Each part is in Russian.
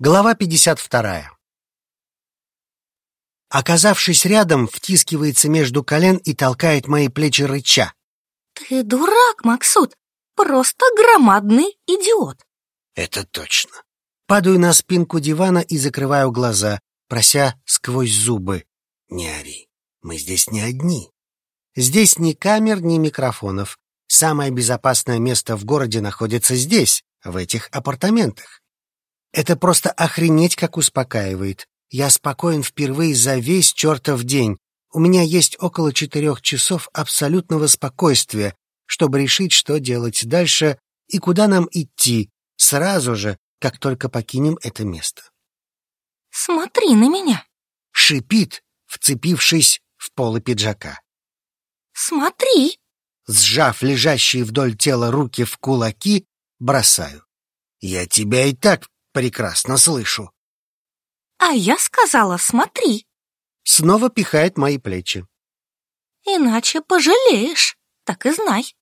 Глава 52. Оказавшись рядом, втискивается между колен и толкает мои плечи рыча. Ты дурак, Максут. Просто громадный идиот. Это точно. Падаю на спинку дивана и закрываю глаза, прося сквозь зубы. Не ори, мы здесь не одни. Здесь ни камер, ни микрофонов. Самое безопасное место в городе находится здесь, в этих апартаментах. Это просто охренеть как успокаивает. Я спокоен впервые за весь чертов день. У меня есть около четырех часов абсолютного спокойствия, чтобы решить, что делать дальше и куда нам идти, сразу же, как только покинем это место. Смотри на меня. Шипит, вцепившись в полы пиджака. Смотри. Сжав лежащие вдоль тела руки в кулаки, бросаю. Я тебя и так прекрасно слышу. А я сказала, смотри. Снова пихает мои плечи. Иначе пожалеешь, так и знай.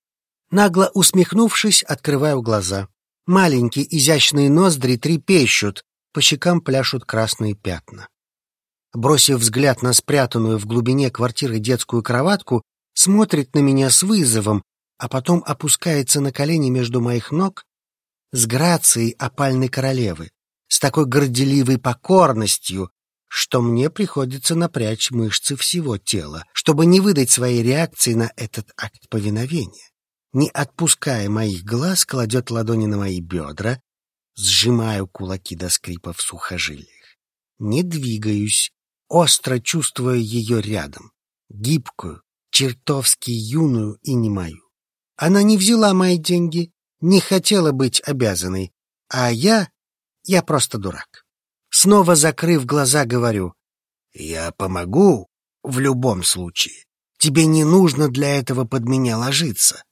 Нагло усмехнувшись, открываю глаза. Маленькие изящные ноздри трепещут, по щекам пляшут красные пятна. Бросив взгляд на спрятанную в глубине квартиры детскую кроватку, смотрит на меня с вызовом, а потом опускается на колени между моих ног с грацией опальной королевы, с такой горделивой покорностью, что мне приходится напрячь мышцы всего тела, чтобы не выдать своей реакции на этот акт повиновения. Не отпуская моих глаз, кладет ладони на мои бедра, сжимаю кулаки до скрипа в сухожилиях. Не двигаюсь, остро чувствуя ее рядом, гибкую, чертовски юную и не мою. Она не взяла мои деньги, не хотела быть обязанной, а я... я просто дурак. Снова закрыв глаза, говорю, «Я помогу в любом случае. Тебе не нужно для этого под меня ложиться».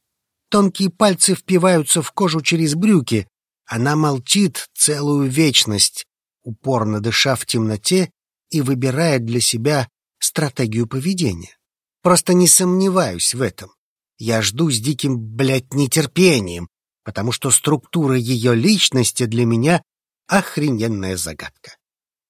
Тонкие пальцы впиваются в кожу через брюки. Она молчит целую вечность, упорно дыша в темноте и выбирает для себя стратегию поведения. Просто не сомневаюсь в этом. Я жду с диким, блядь, нетерпением, потому что структура ее личности для меня охрененная загадка.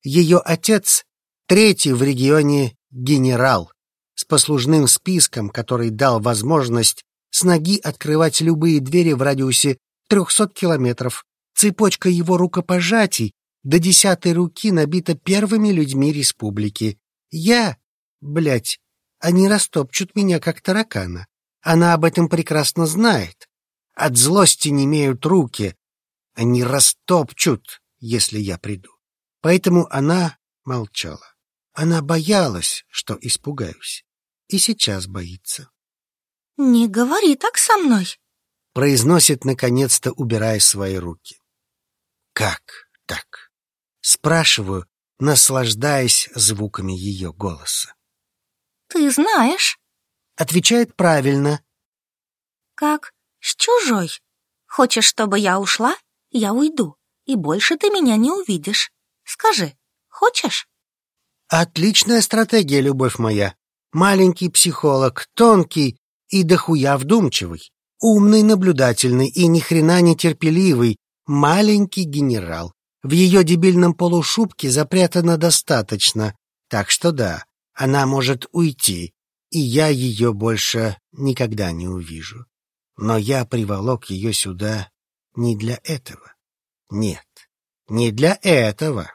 Ее отец — третий в регионе генерал, с послужным списком, который дал возможность с ноги открывать любые двери в радиусе трехсот километров. Цепочка его рукопожатий до десятой руки набита первыми людьми республики. Я, блядь, они растопчут меня, как таракана. Она об этом прекрасно знает. От злости не имеют руки. Они растопчут, если я приду. Поэтому она молчала. Она боялась, что испугаюсь. И сейчас боится. «Не говори так со мной», — произносит, наконец-то, убирая свои руки. «Как так?» — спрашиваю, наслаждаясь звуками ее голоса. «Ты знаешь», — отвечает правильно. «Как с чужой. Хочешь, чтобы я ушла? Я уйду, и больше ты меня не увидишь. Скажи, хочешь? Отличная стратегия, любовь моя. Маленький психолог, тонкий и дохуя вдумчивый, умный, наблюдательный и ни хрена не терпеливый, маленький генерал. В ее дебильном полушубке запрятано достаточно, так что да, она может уйти, и я ее больше никогда не увижу. Но я приволок ее сюда не для этого. Нет, не для этого.